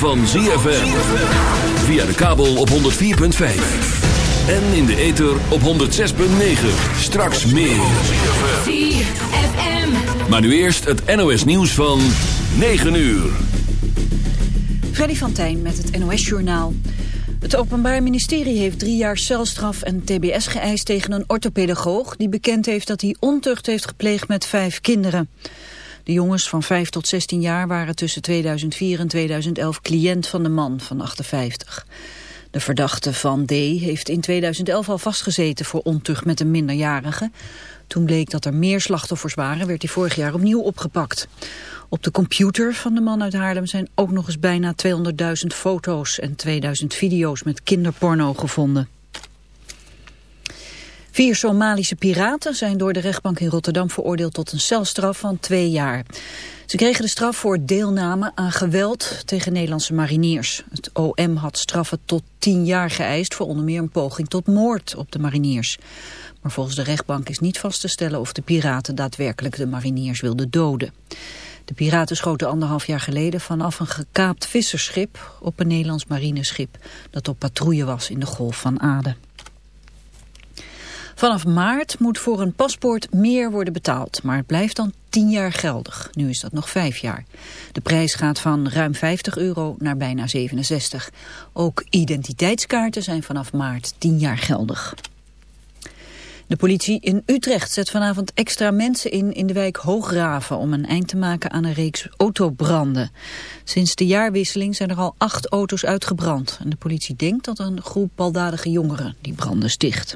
van ZFM. Via de kabel op 104.5. En in de ether op 106.9. Straks meer. ZFM. Maar nu eerst het NOS nieuws van 9 uur. Freddy van Tijn met het NOS Journaal. Het Openbaar Ministerie heeft drie jaar celstraf en tbs geëist tegen een orthopedagoog... die bekend heeft dat hij ontucht heeft gepleegd met vijf kinderen. De jongens van 5 tot 16 jaar waren tussen 2004 en 2011 cliënt van de man van 58. De verdachte van D. heeft in 2011 al vastgezeten voor ontucht met een minderjarige. Toen bleek dat er meer slachtoffers waren, werd hij vorig jaar opnieuw opgepakt. Op de computer van de man uit Haarlem zijn ook nog eens bijna 200.000 foto's en 2000 video's met kinderporno gevonden. Vier Somalische piraten zijn door de rechtbank in Rotterdam veroordeeld tot een celstraf van twee jaar. Ze kregen de straf voor deelname aan geweld tegen Nederlandse mariniers. Het OM had straffen tot tien jaar geëist voor onder meer een poging tot moord op de mariniers. Maar volgens de rechtbank is niet vast te stellen of de piraten daadwerkelijk de mariniers wilden doden. De piraten schoten anderhalf jaar geleden vanaf een gekaapt visserschip op een Nederlands marineschip dat op patrouille was in de Golf van Aden. Vanaf maart moet voor een paspoort meer worden betaald, maar het blijft dan 10 jaar geldig. Nu is dat nog 5 jaar. De prijs gaat van ruim 50 euro naar bijna 67. Ook identiteitskaarten zijn vanaf maart 10 jaar geldig. De politie in Utrecht zet vanavond extra mensen in in de wijk Hoograven om een eind te maken aan een reeks autobranden. Sinds de jaarwisseling zijn er al acht auto's uitgebrand en de politie denkt dat een groep baldadige jongeren die branden sticht.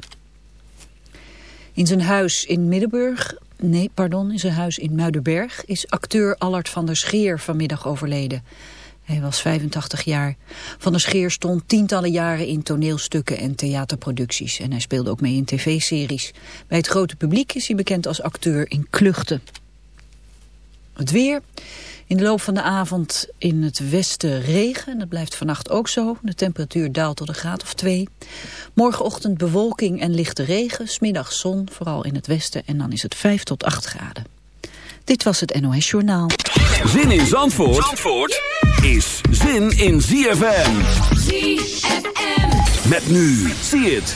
In zijn huis in Middenburg, nee, pardon, in zijn huis in Muidenberg is acteur Allard van der Scheer vanmiddag overleden. Hij was 85 jaar. Van der Scheer stond tientallen jaren in toneelstukken en theaterproducties. En hij speelde ook mee in tv-series. Bij het grote publiek is hij bekend als acteur in Kluchten. Het weer. In de loop van de avond in het westen regen. Dat blijft vannacht ook zo. De temperatuur daalt tot een graad of twee. Morgenochtend bewolking en lichte regen. Smiddag zon, vooral in het westen. En dan is het 5 tot 8 graden. Dit was het NOS Journaal. Zin in Zandvoort, Zandvoort is zin in ZFM. ZFM. Met nu. Zie het.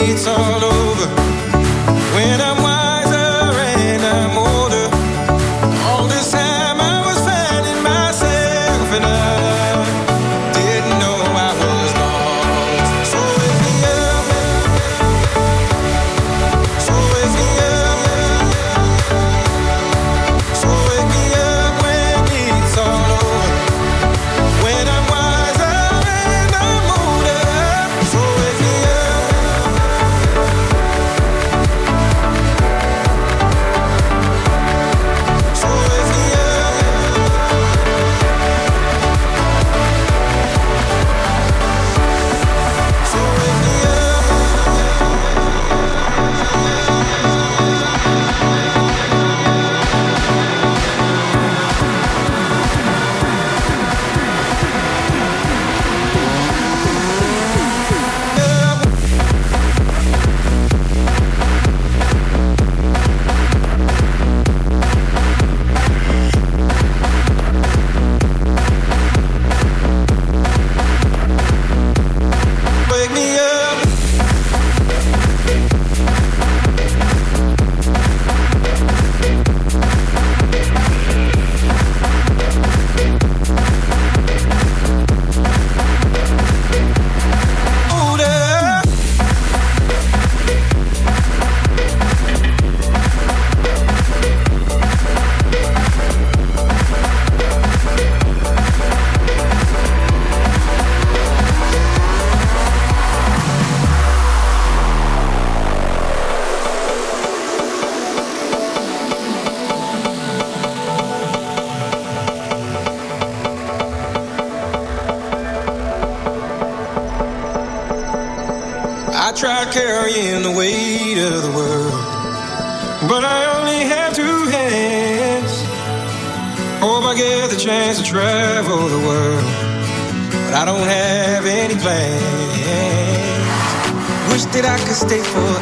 it's all over. When I'm wiser and I'm older, all this time I was finding myself and I. stay for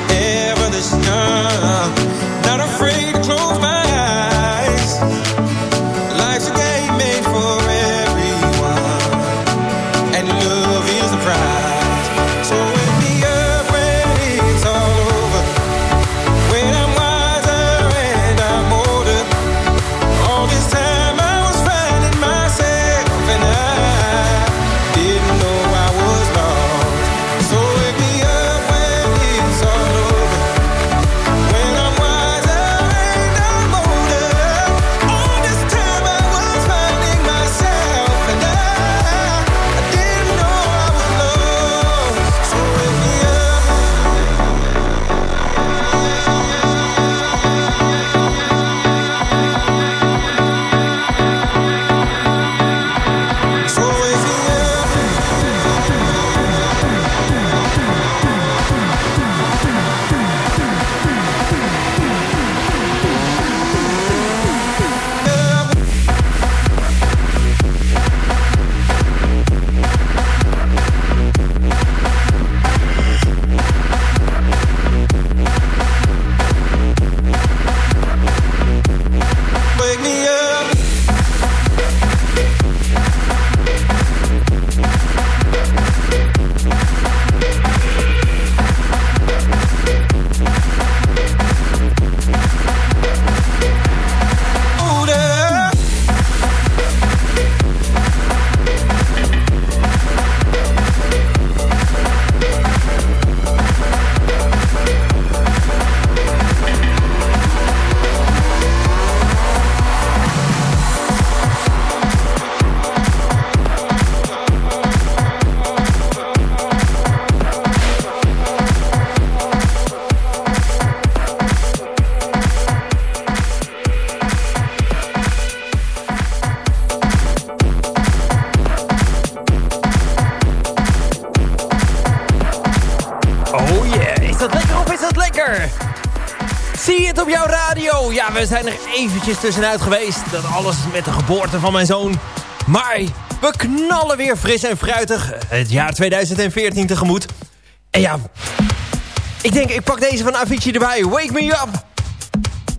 we zijn er eventjes tussenuit geweest. Dat alles met de geboorte van mijn zoon. Maar we knallen weer fris en fruitig het jaar 2014 tegemoet. En ja, ik denk ik pak deze van Avicii erbij. Wake Me Up.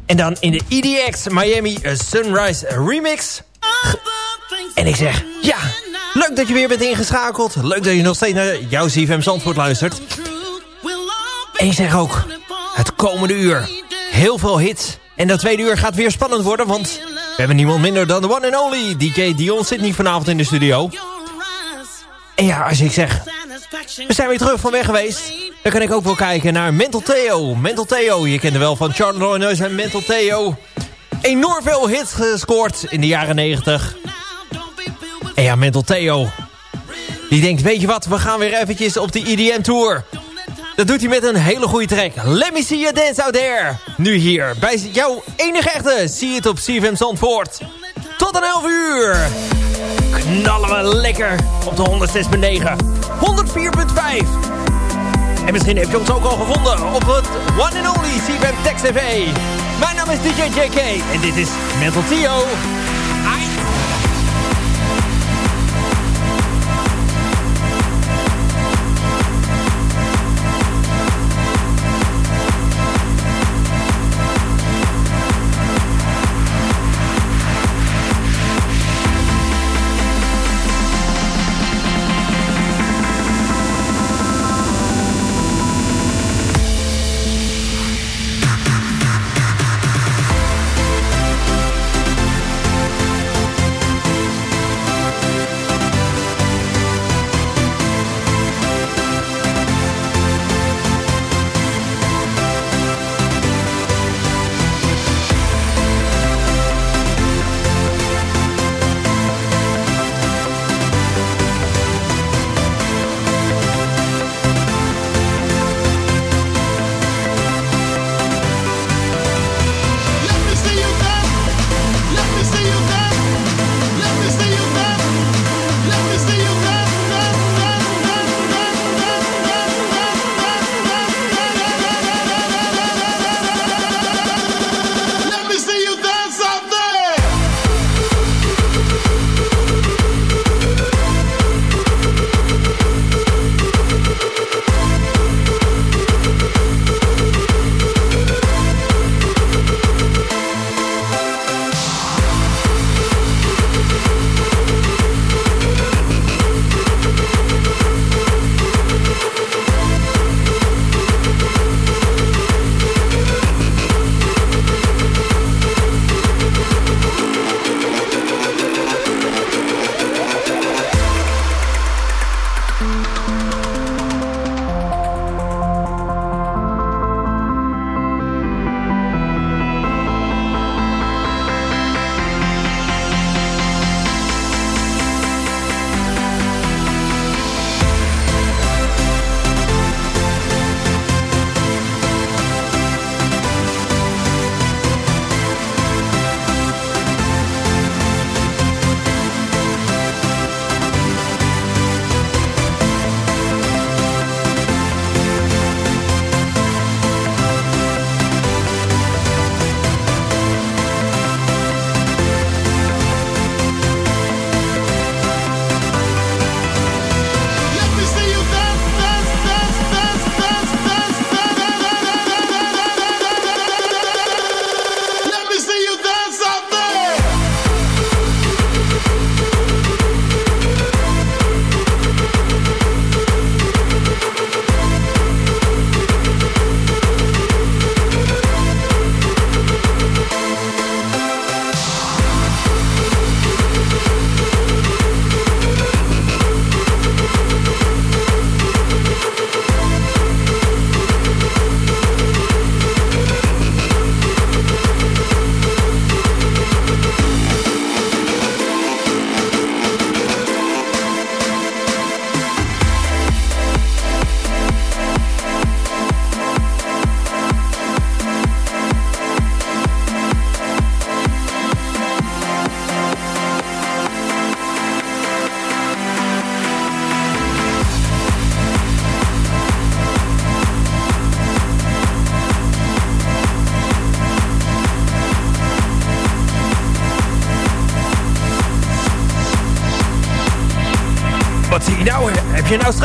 En dan in de EDX Miami Sunrise Remix. En ik zeg, ja, leuk dat je weer bent ingeschakeld. Leuk dat je nog steeds naar jouw CFM Zandvoort luistert. En ik zeg ook, het komende uur, heel veel hits en dat tweede uur gaat weer spannend worden, want we hebben niemand minder dan de one and only DJ Dion Sydney vanavond in de studio. En ja, als ik zeg, we zijn weer terug van weg geweest, dan kan ik ook wel kijken naar Mental Theo. Mental Theo, je kent hem wel van Charles Noise en Mental Theo. Enorm veel hits gescoord in de jaren 90. En ja, Mental Theo, die denkt, weet je wat, we gaan weer eventjes op de EDM Tour. Dat doet hij met een hele goede track. Let me see you dance out there. Nu hier bij jouw enige echte. Zie het op CFM Zandvoort. Tot een 11 uur. Knallen we lekker op de 106.9. 104.5. En misschien heb je ons ook al gevonden op het one and only CFM Text TV. Mijn naam is DJ JK en dit is Mental Theo.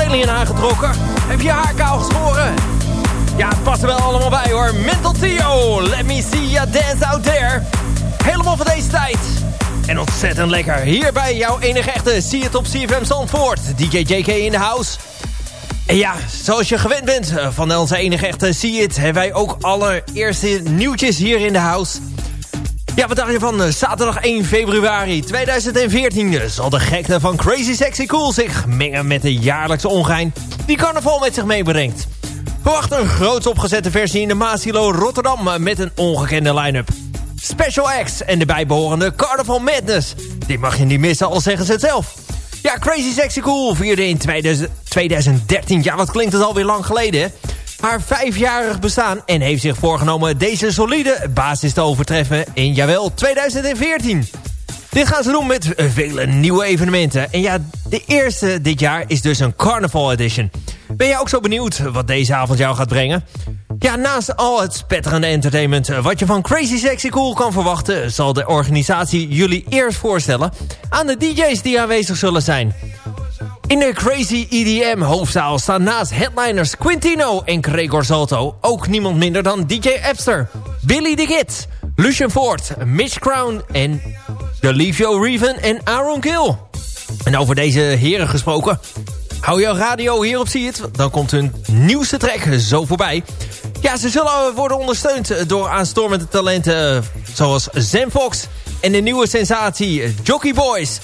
Aangetrokken? Heb je haar kaal geschoren? Ja, het past er wel allemaal bij hoor. Mental Theo, let me see ya dance out there. Helemaal van deze tijd. En ontzettend lekker. Hier bij jouw enige echte See It op CFM Zandvoort. DJ JK in de house. En ja, zoals je gewend bent eh, van onze enige echte See It... hebben wij ook allereerste nieuwtjes hier in de house... Ja, wat dacht je van eh, zaterdag 1 februari 2014? Eh, zal de gekte van Crazy Sexy Cool zich mengen met de jaarlijkse ongein die carnaval met zich meebrengt. Verwacht een groots opgezette versie in de Maasilo Rotterdam met een ongekende line-up. Special acts en de bijbehorende Carnival Madness. Dit mag je niet missen, al zeggen ze het zelf. Ja, Crazy Sexy Cool vierde in 2013. Ja, wat klinkt het alweer lang geleden, hè? Haar vijfjarig bestaan... en heeft zich voorgenomen deze solide basis te overtreffen in, jawel, 2014. Dit gaan ze doen met vele nieuwe evenementen. En ja, de eerste dit jaar is dus een Carnival Edition. Ben je ook zo benieuwd wat deze avond jou gaat brengen? Ja, naast al het spetterende entertainment wat je van Crazy Sexy Cool kan verwachten... zal de organisatie jullie eerst voorstellen aan de DJ's die aanwezig zullen zijn. In de Crazy EDM hoofdzaal staan naast headliners Quintino en Gregor Salto... ook niemand minder dan DJ Epster, Billy the Kid, Lucian Ford, Mitch Crown en Delivio Reven en Aaron Gill. En over deze heren gesproken... Hou jouw radio hierop zie het, dan komt hun nieuwste track zo voorbij. Ja, ze zullen worden ondersteund door aanstormende talenten zoals Zen Fox en de nieuwe sensatie Jockey Boys.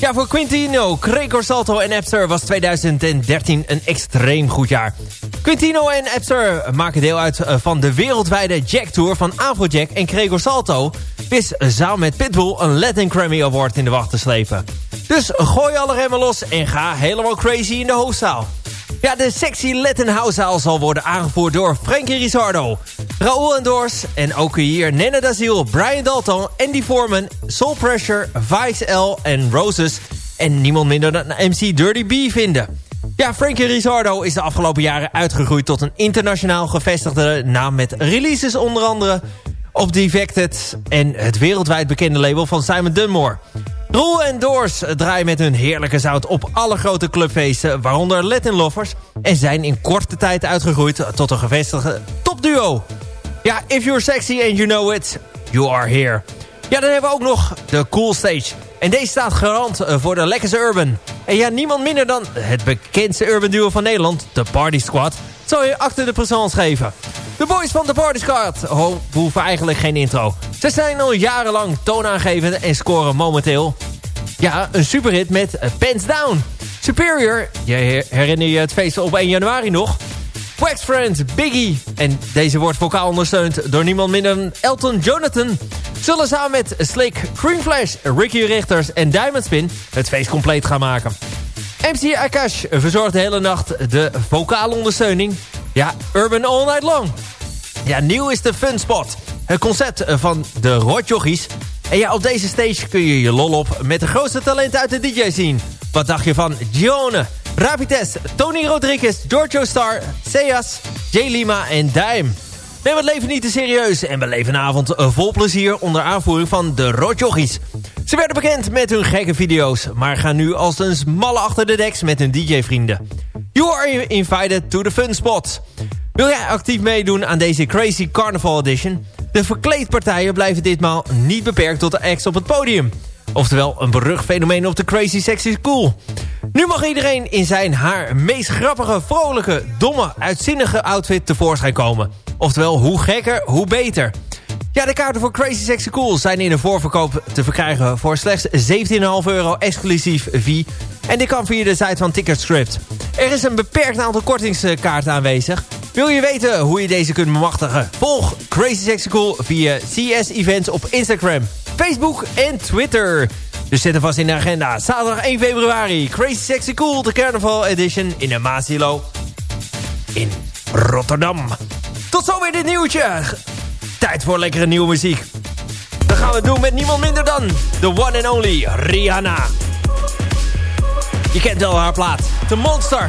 Ja, voor Quintino, Gregor Salto en Epster was 2013 een extreem goed jaar. Quintino en Epster maken deel uit eh, van de wereldwijde Jack Tour van Afrojack en Gregor Salto wist samen met Pitbull een Latin Grammy Award in de wacht te slepen. Dus gooi alle remmen los en ga helemaal crazy in de hoofdzaal. Ja, de sexy Latin Housezaal zal worden aangevoerd door Frankie Risardo, Raoul Endors en ook hier Nenne Daziel, Brian Dalton, Andy Foreman, Soul Pressure, Vice L en Roses en niemand minder dan MC Dirty B vinden. Ja, Frankie Risardo is de afgelopen jaren uitgegroeid tot een internationaal gevestigde naam met releases onder andere op Defected en het wereldwijd bekende label van Simon Dunmore. Roel en Doors draaien met hun heerlijke zout op alle grote clubfeesten, waaronder Latin Lovers, en zijn in korte tijd uitgegroeid tot een gevestigde topduo. Ja, if you're sexy and you know it, you are here. Ja, dan hebben we ook nog de Cool Stage. En deze staat garant voor de lekkerste urban. En ja, niemand minder dan het bekendste urban duo van Nederland, de Party Squad, zal je achter de présence geven. De boys van de Party Squad hoeven eigenlijk geen intro. Ze zijn al jarenlang toonaangevend en scoren momenteel... ja, een superhit met Pants Down. Superior, je herinner je het feest op 1 januari nog... Wax Friend, Biggie. En deze wordt vocaal ondersteund door niemand minder dan Elton Jonathan. Zullen samen met Slick, Creamflash, Ricky Richters en Diamond Spin het feest compleet gaan maken. MC Akash verzorgt de hele nacht de vocale ondersteuning. Ja, Urban All Night Long. Ja, nieuw is de Fun Spot. Het concept van de Rotjochies. En ja, op deze stage kun je je lol op met de grootste talenten uit de DJ zien. Wat dacht je van Gione, Rapides, Tony Rodriguez, Giorgio Star, Seas, J Lima en Dime. Neem het leven niet te serieus en beleef een avond vol plezier onder aanvoering van de Rotjochies. Ze werden bekend met hun gekke video's, maar gaan nu als een smalle achter de deks met hun DJ-vrienden. You are invited to the fun spot. Wil jij actief meedoen aan deze Crazy Carnival Edition? De verkleedpartijen blijven ditmaal niet beperkt tot de acts op het podium. Oftewel een berucht fenomeen op de Crazy Sexy School. Nu mag iedereen in zijn haar meest grappige, vrolijke, domme, uitzinnige outfit tevoorschijn komen. Oftewel, hoe gekker, hoe beter. Ja, de kaarten voor Crazy Sexy Cool zijn in de voorverkoop te verkrijgen voor slechts 17,5 euro exclusief V. En dit kan via de site van Ticketscript. Er is een beperkt aantal kortingskaarten aanwezig. Wil je weten hoe je deze kunt bemachtigen? Volg Crazy Sexy Cool via CS Events op Instagram, Facebook en Twitter. Dus zet er vast in de agenda. Zaterdag 1 februari. Crazy Sexy Cool, de Carnival Edition in de Maasilo in Rotterdam. Tot zover dit nieuwtje. Tijd voor lekkere nieuwe muziek. Dat gaan we doen met niemand minder dan de one and only Rihanna. Je kent wel haar plaat. The Monster.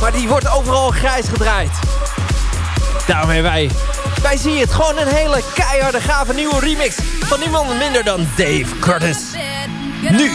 Maar die wordt overal grijs gedraaid. Daarom hebben wij... Wij zien het gewoon een hele keiharde gave nieuwe remix... van niemand minder dan Dave Curtis. Nu.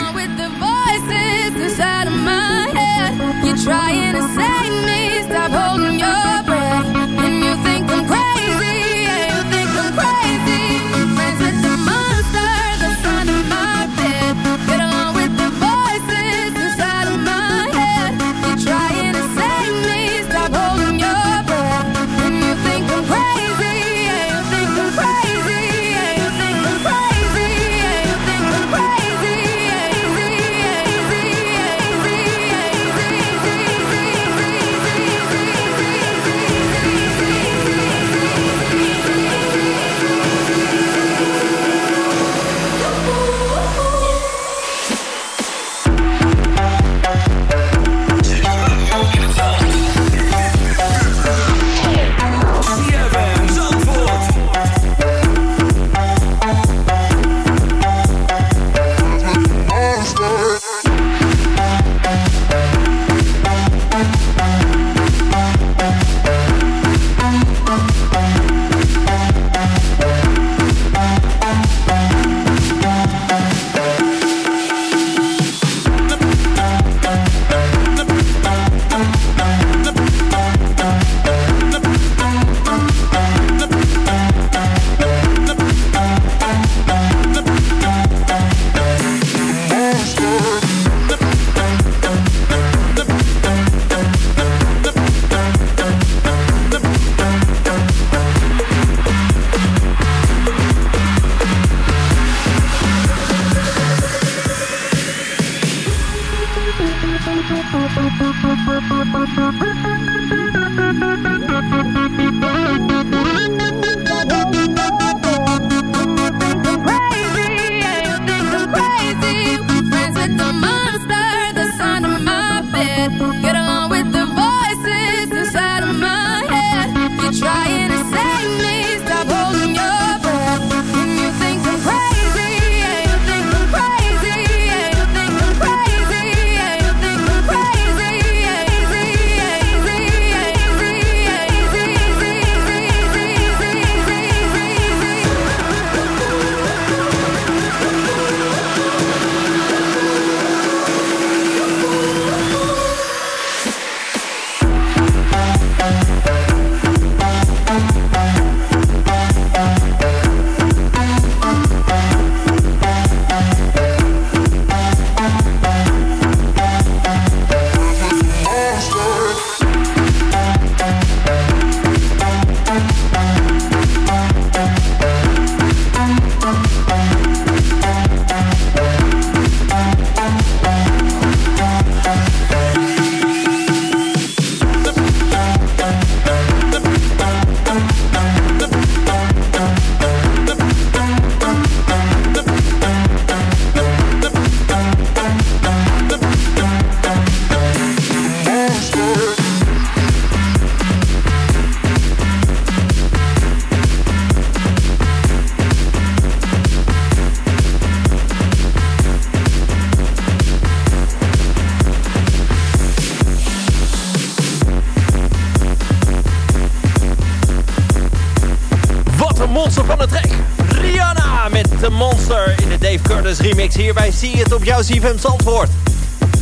Op jouw CFM Zandvoort.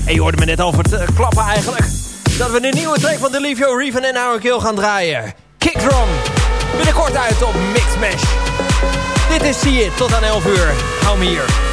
En je hoorde me net over het uh, klappen eigenlijk. Dat we een nieuwe track van Delivio, Reven en Aaron Kill gaan draaien. Kickdrum. Binnenkort uit op Mixmash. Dit is Zie het tot aan 11 uur. Hou me hier.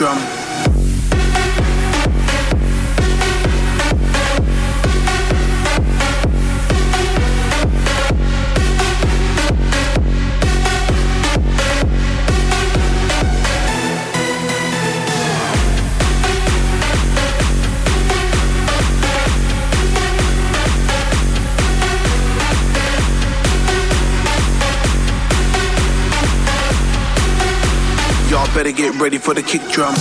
Drum. Ready for the kick drum.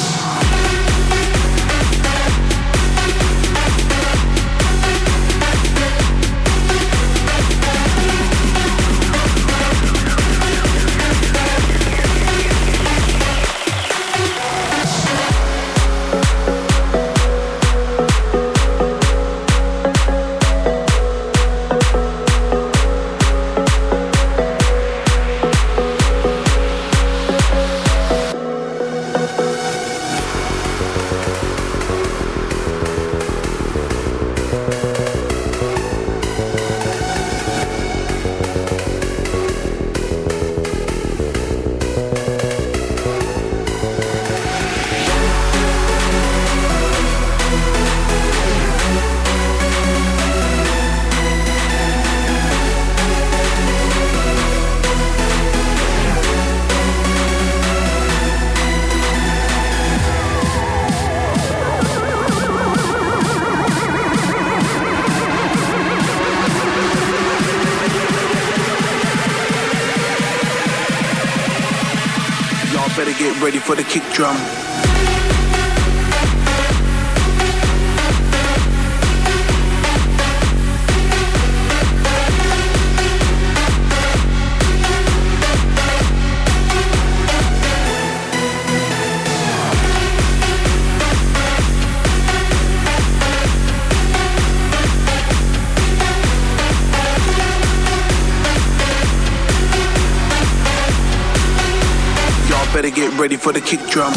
Ready for the kick drum.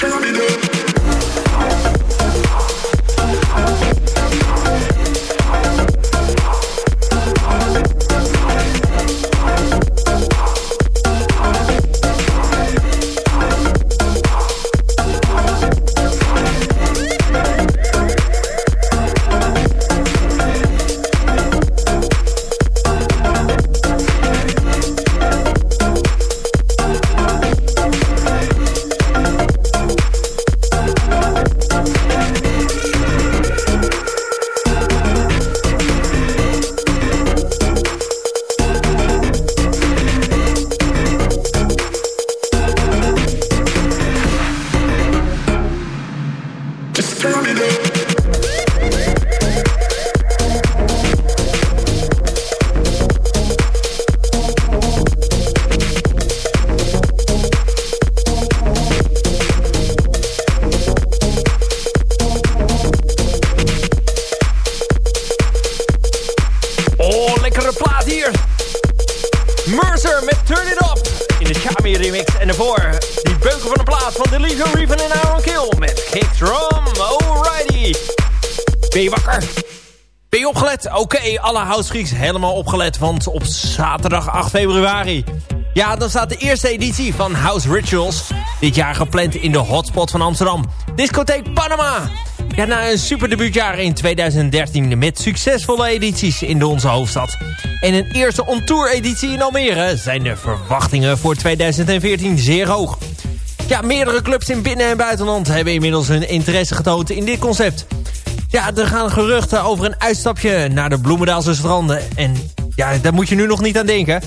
turn it up. Alle house freaks helemaal opgelet. Want op zaterdag 8 februari... Ja, dan staat de eerste editie van House Rituals. Dit jaar gepland in de hotspot van Amsterdam. Discotheek Panama. Ja, na een superdebuutjaar in 2013 met succesvolle edities in onze hoofdstad. En een eerste on-tour editie in Almere zijn de verwachtingen voor 2014 zeer hoog. Ja, meerdere clubs in binnen- en buitenland hebben inmiddels hun interesse getoond in dit concept. Ja, er gaan geruchten over een uitstapje naar de Bloemendaalse stranden. En ja, daar moet je nu nog niet aan denken.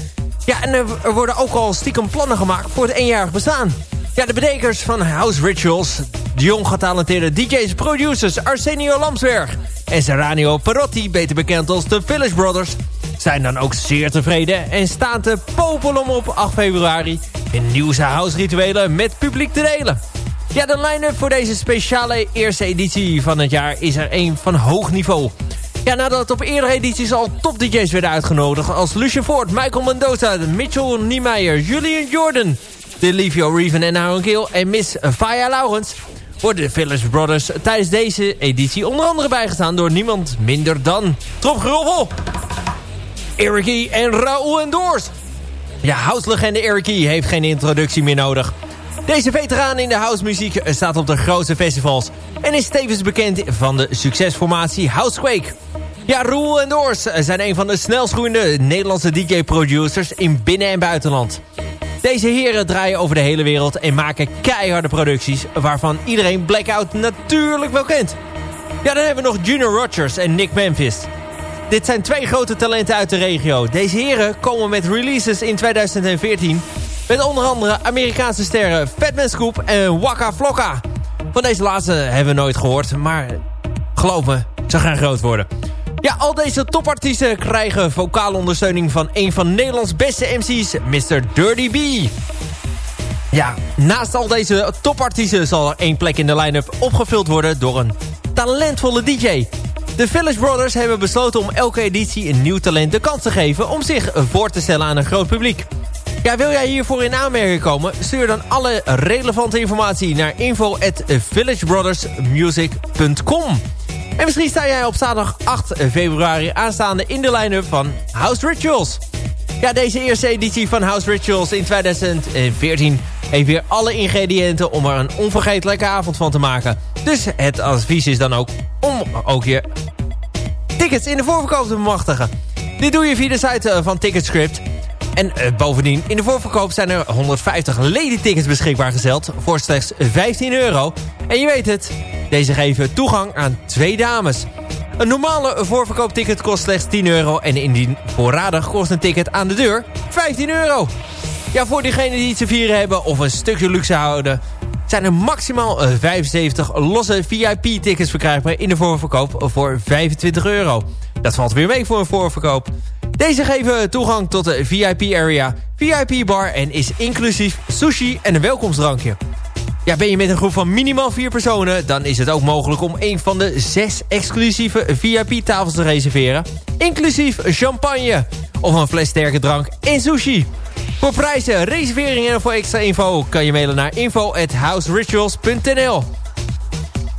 Ja, en er, worden ook al stiekem plannen gemaakt voor het eenjarig bestaan. Ja, de bedenkers van House Rituals, de jong getalenteerde DJ's producers Arsenio Lamsberg en Serranio Perotti, beter bekend als de Village Brothers, zijn dan ook zeer tevreden en staan te popelen om op 8 februari in nieuwse house rituelen met publiek te delen. Ja, de line-up voor deze speciale eerste editie van het jaar is er een van hoog niveau. Ja, nadat op eerdere edities al top-dj's werden uitgenodigd... als Lucien Ford, Michael Mendoza, Mitchell Niemeyer, Julian Jordan... Delivio Reven en Aaron Gill en Miss Faya Laurens... worden de Village Brothers tijdens deze editie onder andere bijgestaan... door niemand minder dan Tromgeroffel, Eric E. en Raoul Endors. Ja, houselegende Eric E. heeft geen introductie meer nodig... Deze veteraan in de housemuziek staat op de grootste festivals... en is tevens bekend van de succesformatie Housequake. Ja, Roel en Doors zijn een van de snelst groeiende Nederlandse DJ-producers in binnen- en buitenland. Deze heren draaien over de hele wereld en maken keiharde producties... waarvan iedereen Blackout natuurlijk wel kent. Ja, dan hebben we nog Junior Rogers en Nick Memphis. Dit zijn twee grote talenten uit de regio. Deze heren komen met releases in 2014... Met onder andere Amerikaanse sterren Fatman Scoop en Waka Flocka. Van deze laatste hebben we nooit gehoord, maar geloof me, ze gaan groot worden. Ja, al deze topartiesten krijgen vocale ondersteuning van een van Nederlands beste MC's, Mr. Dirty B. Ja, naast al deze topartiesten zal er één plek in de line-up opgevuld worden door een talentvolle DJ. De Village Brothers hebben besloten om elke editie een nieuw talent de kans te geven om zich voor te stellen aan een groot publiek. Ja, wil jij hiervoor in aanmerking komen? Stuur dan alle relevante informatie naar info@villagebrothersmusic.com. En misschien sta jij op zaterdag 8 februari aanstaande in de line-up van House Rituals. Ja, deze eerste editie van House Rituals in 2014 heeft weer alle ingrediënten om er een onvergetelijke avond van te maken. Dus het advies is dan ook om ook je tickets in de voorverkoop te bemachtigen. Dit doe je via de site van Ticketscript. En uh, bovendien, in de voorverkoop zijn er 150 lady-tickets beschikbaar gesteld... voor slechts 15 euro. En je weet het, deze geven toegang aan twee dames. Een normale voorverkoopticket kost slechts 10 euro... en indien voorradig kost een ticket aan de deur 15 euro. Ja, voor diegenen die iets te vieren hebben of een stukje luxe houden... zijn er maximaal 75 losse VIP-tickets verkrijgbaar in de voorverkoop voor 25 euro. Dat valt weer mee voor een voorverkoop. Deze geven toegang tot de VIP-area, VIP-bar en is inclusief sushi en een welkomstdrankje. Ja, ben je met een groep van minimaal vier personen... dan is het ook mogelijk om een van de zes exclusieve VIP-tafels te reserveren. Inclusief champagne of een fles sterke drank en sushi. Voor prijzen, reserveringen en voor extra info kan je mailen naar info@houserituals.nl.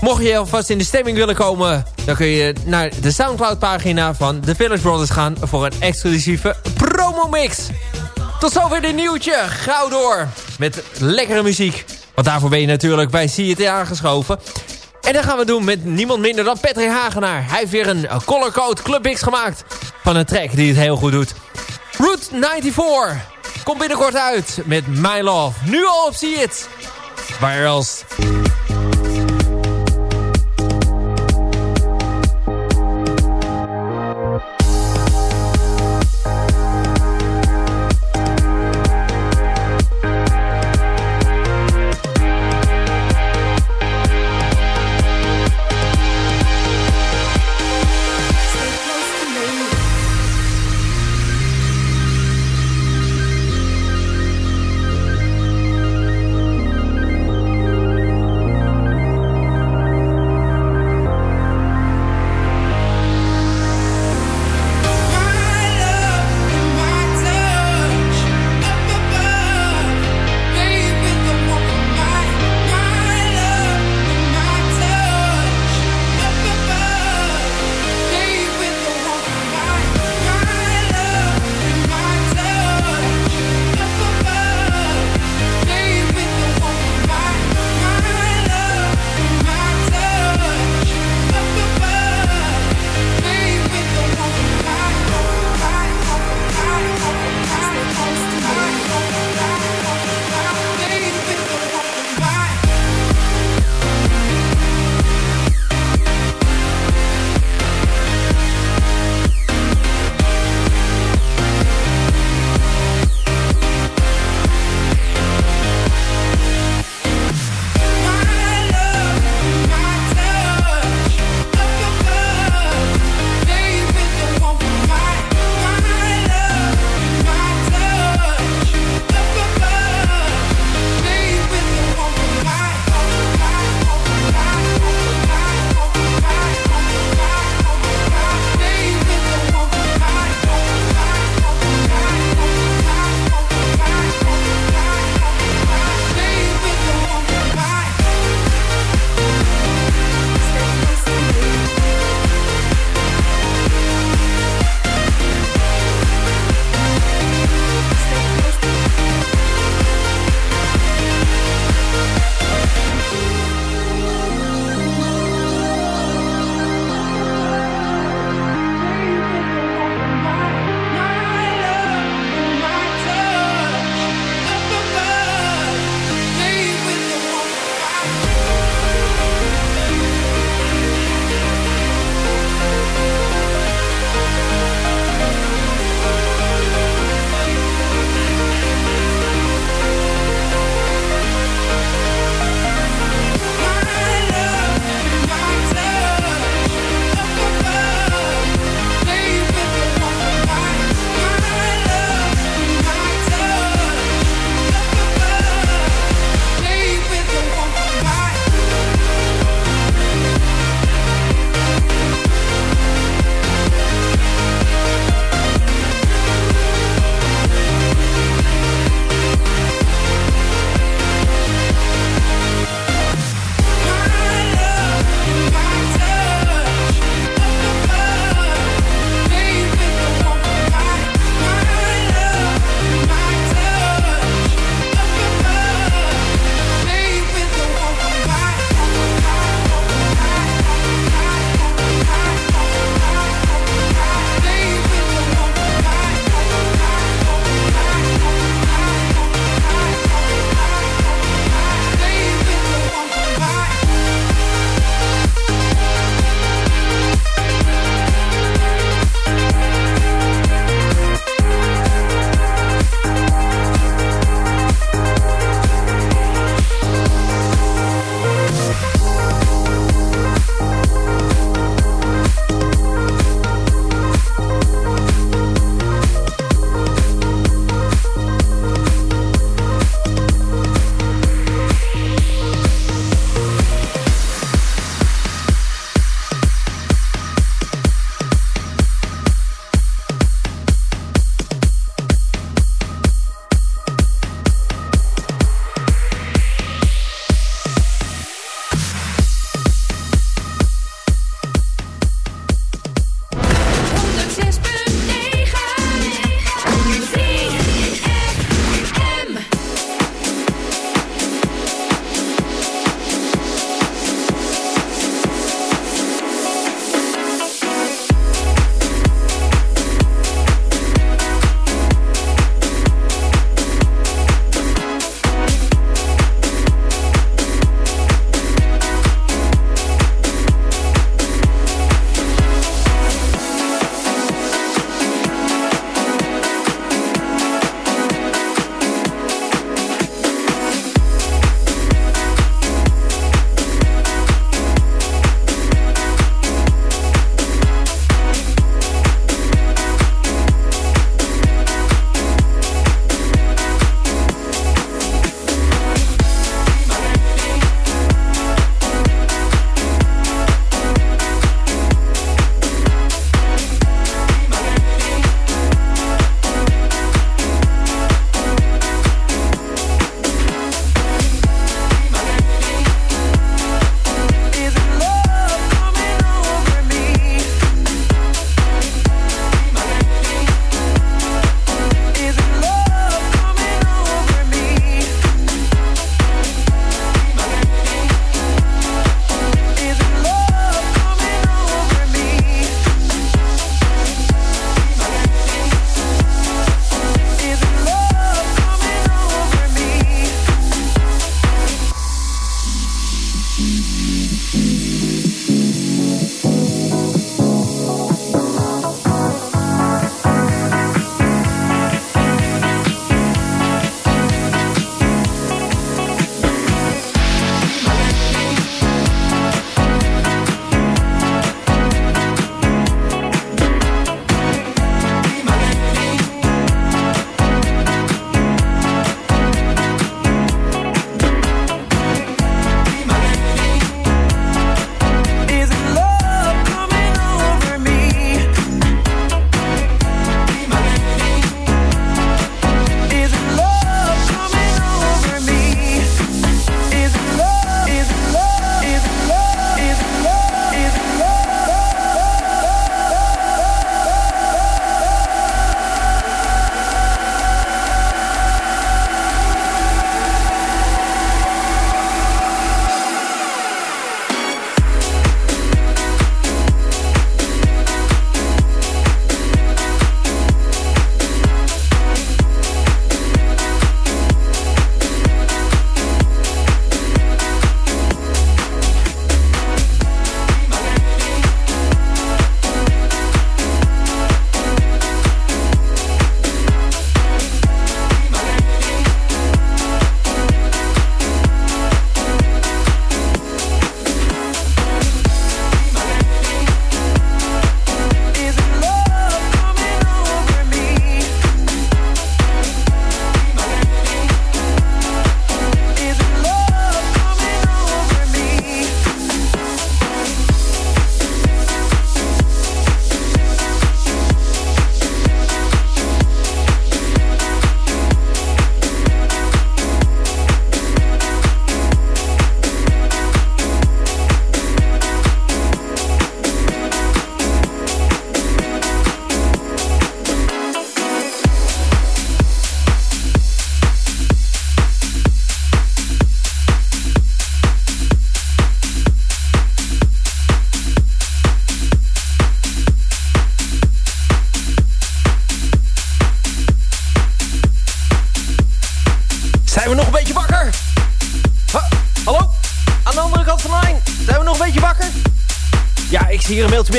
Mocht je alvast in de stemming willen komen... dan kun je naar de Soundcloud-pagina van The Village Brothers gaan... voor een exclusieve promomix. Tot zover dit nieuwtje. Gauw door met lekkere muziek. Want daarvoor ben je natuurlijk bij CT aangeschoven. En dat gaan we doen met niemand minder dan Patrick Hagenaar. Hij heeft weer een Color Code Club Mix gemaakt. Van een track die het heel goed doet. Route 94 komt binnenkort uit met My Love. Nu al op See It. Waar else?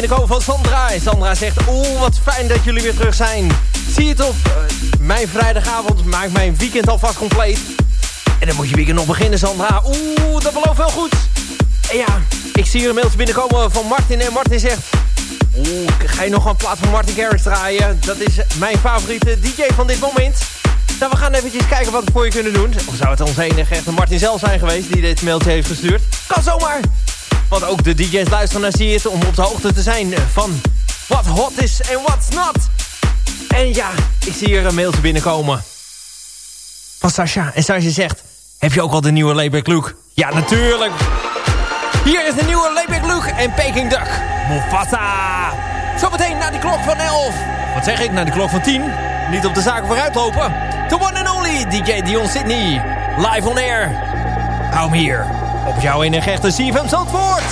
Binnenkomen van Sandra. En Sandra zegt, oeh, wat fijn dat jullie weer terug zijn. Zie toch, eh, mijn vrijdagavond maakt mijn weekend alvast compleet. En dan moet je weekend nog beginnen, Sandra. Oeh, dat belooft wel goed. En ja, ik zie hier een mailtje binnenkomen van Martin. En Martin zegt, oeh, ga je nog een plaat van Martin Garrix draaien? Dat is mijn favoriete DJ van dit moment. Nou, we gaan eventjes kijken wat we voor je kunnen doen. Of zou het ons enige echte Martin zelf zijn geweest die dit mailtje heeft gestuurd? Kan zomaar. Want ook de DJ's luisteren naar het om op de hoogte te zijn van wat hot is en what's not. En ja, ik zie hier een mailtje binnenkomen van Sasha. En Sasha zegt, heb je ook al de nieuwe Layback Look? Ja, natuurlijk. Hier is de nieuwe Layback Look en Peking Duck. Mufasa. Zometeen naar die klok van 11. Wat zeg ik, naar die klok van 10? Niet op de zaken vooruit lopen. The one and only DJ Dion Sydney. Live on air. Hou hem hier. Op jouw enige echte CFM Zandvoort.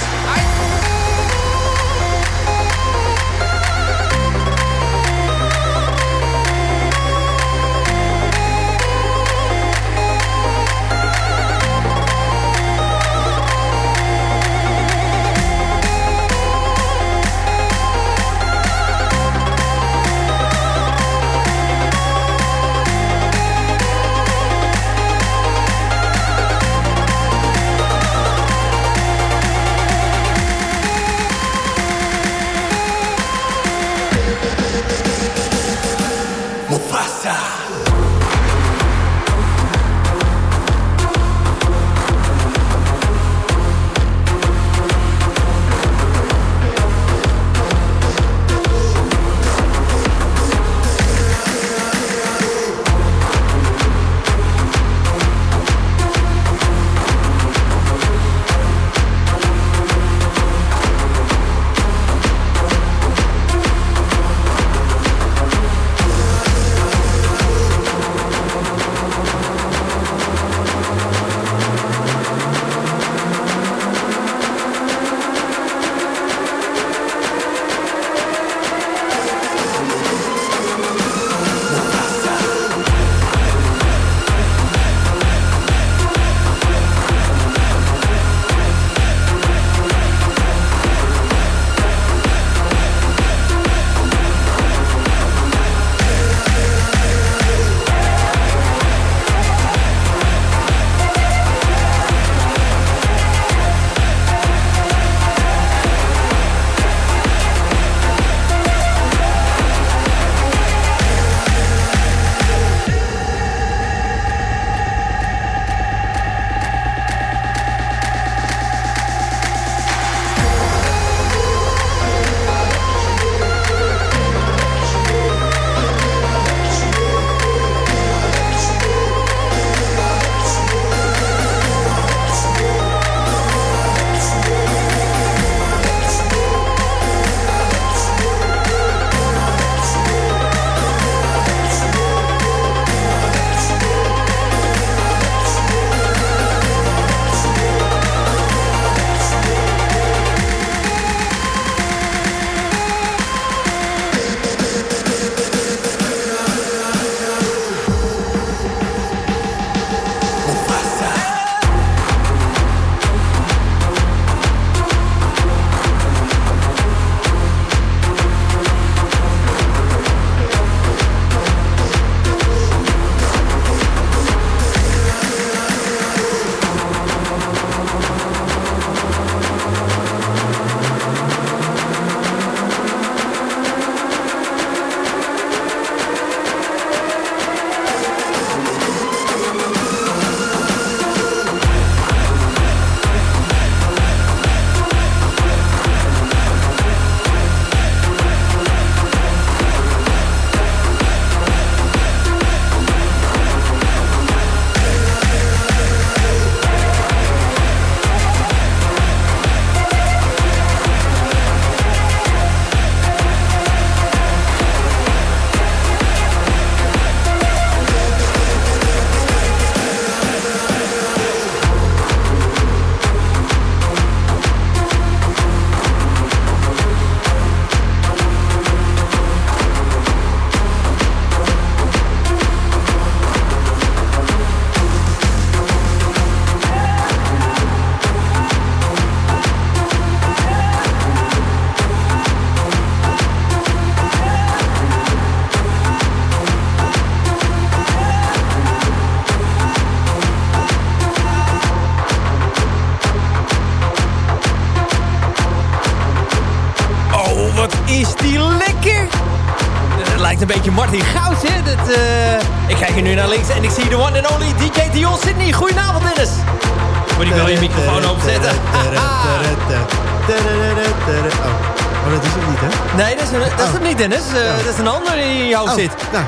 Oh, zit. Nou,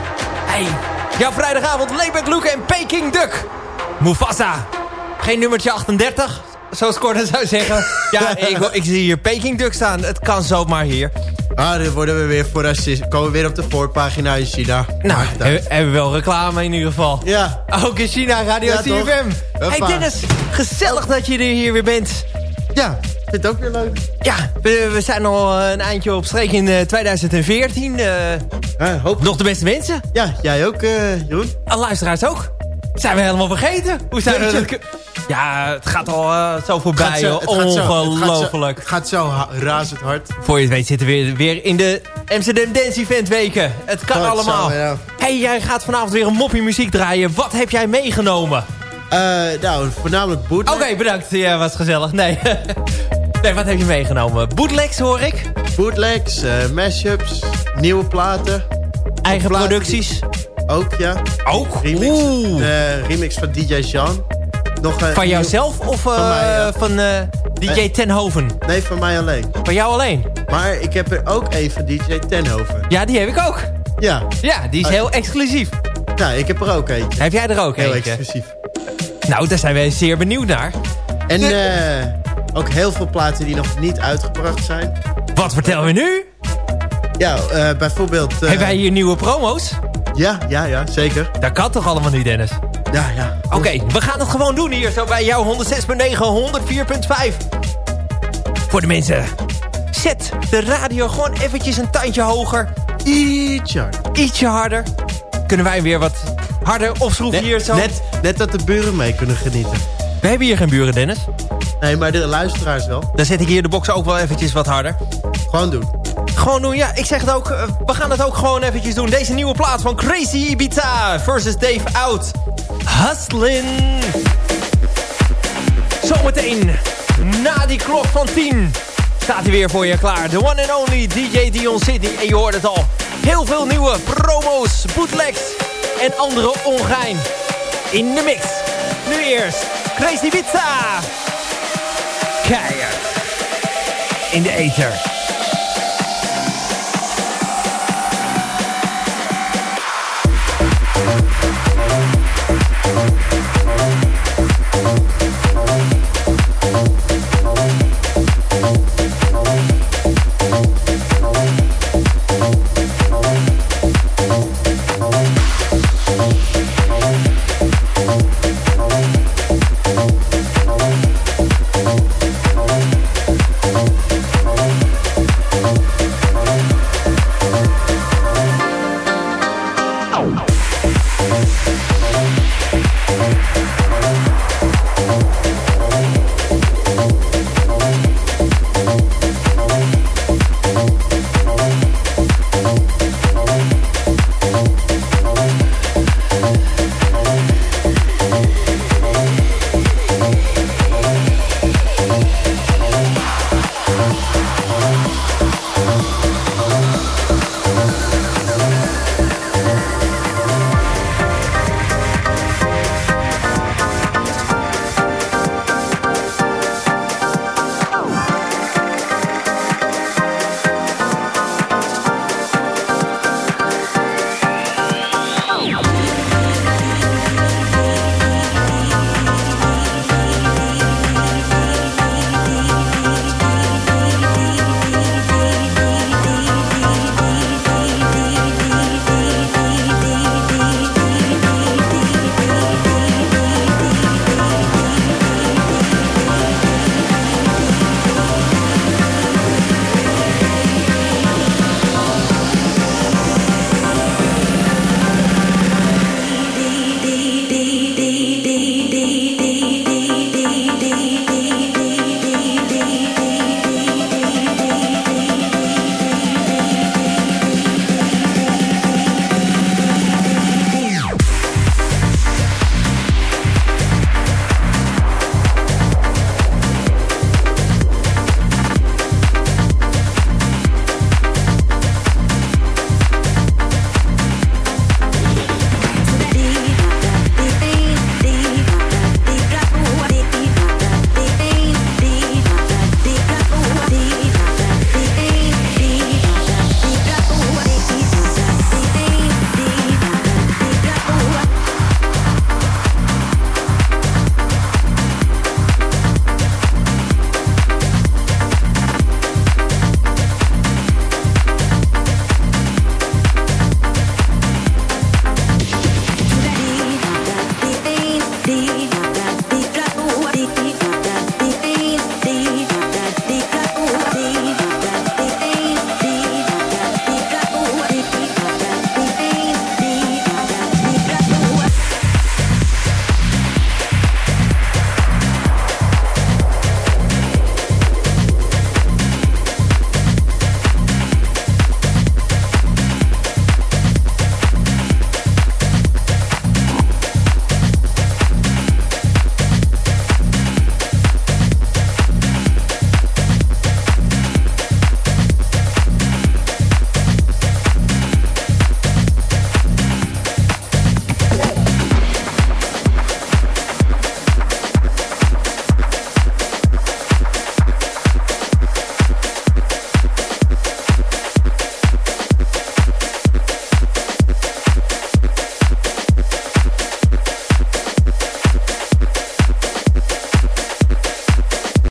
Hey, jouw vrijdagavond, Layback Luke en Peking Duck. Mufasa. Geen nummertje 38, zoals Gordon zou zeggen. Ja, ik, ik zie hier Peking Duck staan. Het kan zomaar hier. ah, dan worden we weer voor racist. Komen we weer op de voorpagina in China. Nou, hebben hebben we wel reclame in ieder geval. Ja, Ook in China, Radio Ja? CFM. Hey. Dennis, gezellig dat je er hier weer bent. ja. Vind het ook weer leuk. Ja, we, we zijn al een eindje op streek in eh, 2014. eh, Ja, hoop. nog de beste mensen. Ja, jij ook, eh Jeroen? En luisteraars ook. Zijn we helemaal vergeten? Hoe zijn we dat... Ja, het gaat al eh, zo voorbij. Zo- joh. het gaat zo- Ongelooflijk. Het gaat zo, het razend hard. Voor je het weet zitten we weer, weer in de Amsterdam Dance Event weken. Het kan allemaal. ja. hey, jij gaat vanavond weer een moppie muziek draaien. Wat heb jij meegenomen? Eh, nou, voornamelijk bootleg. Oké, bedankt. Ja, was gezellig. Nee. nee, wat heb je meegenomen? Bootlegs hoor ik. Bootlegs, eh, mashups, nieuwe platen. Eigen Platen producties. Ook, ja. Ook? Remix. De remix van DJ Jean. Nog, eh, Van nieuw- jouzelf of eh, Van mij, ja. van eh, DJ Eh. Tenhoven? Nee, van mij alleen. Van jou alleen? Maar ik heb er ook een van DJ Tenhoven. Ja, die heb ik ook. Ja, Ja, die is Oh. heel exclusief. nou, ik heb er ook eentje. Heb jij er ook Heel eentje? exclusief. Nou, daar zijn wij zeer benieuwd naar. En eh, ook heel veel platen die nog niet uitgebracht zijn. Wat vertellen we nu? Ja, eh, bijvoorbeeld... eh, Hebben wij hier nieuwe promo's? Ja, ja, ja, zeker. Dat kan toch allemaal niet, Dennis? Ja, ja. Oké, we gaan het gewoon doen hier zo bij jou 106.9, 104.5. Voor de mensen. Zet de radio gewoon eventjes een tandje hoger. Ietsje harder. Ietsje harder. Kunnen wij weer wat harder opschroeven hier zo? net, net dat de buren mee kunnen genieten. We hebben hier geen buren, Dennis. Nee, maar de luisteraars wel. Dan zet ik hier de box ook wel eventjes wat harder. Gewoon doen. Gewoon doen, ja. Ik zeg het ook. eh, we gaan het ook gewoon eventjes doen. Deze nieuwe plaat van Crazy Ibiza versus Dave Out. Hustlin. Zometeen, na die klok van 10, staat hij weer voor je klaar. The one and only DJ Dion City. En je hoort het al. Heel veel nieuwe promo's, bootlegs en andere ongein. In de mix. Nu eerst, Crazy Ibiza. Keihard. In de ether.